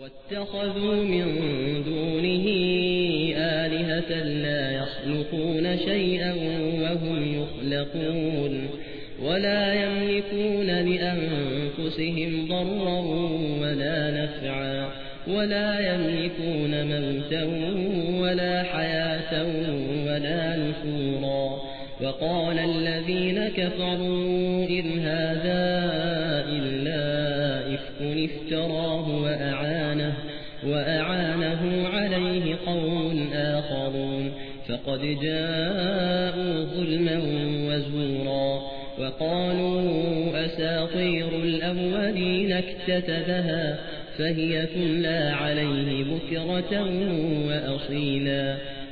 واتخذوا من دونه آلهة لا يخلقون شيئا وهم يخلقون ولا يملكون لأنفسهم ضرا ولا نفعا ولا يملكون موتا ولا حياة ولا نشورا وقال الذين كفروا إن هذا إفك افتراه وأعانه, وأعانه عليه قوم آخرون فقد جاءوا ظلما وزورا وقالوا أساطير الأولين اكتتبها فهي تملى عليه بكرة وأصيلا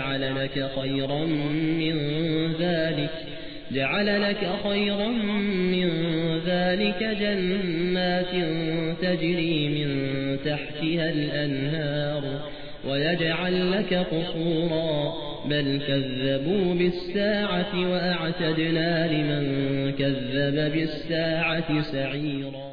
جعل لك خيرا من ذلك جعل لك خيرا من ذلك جنات تجري من تحتها الأنهار ويجعل لك قصورا. بل كذبوا بالساعة وأعتدنا لمن كذب بالساعة سعيرا.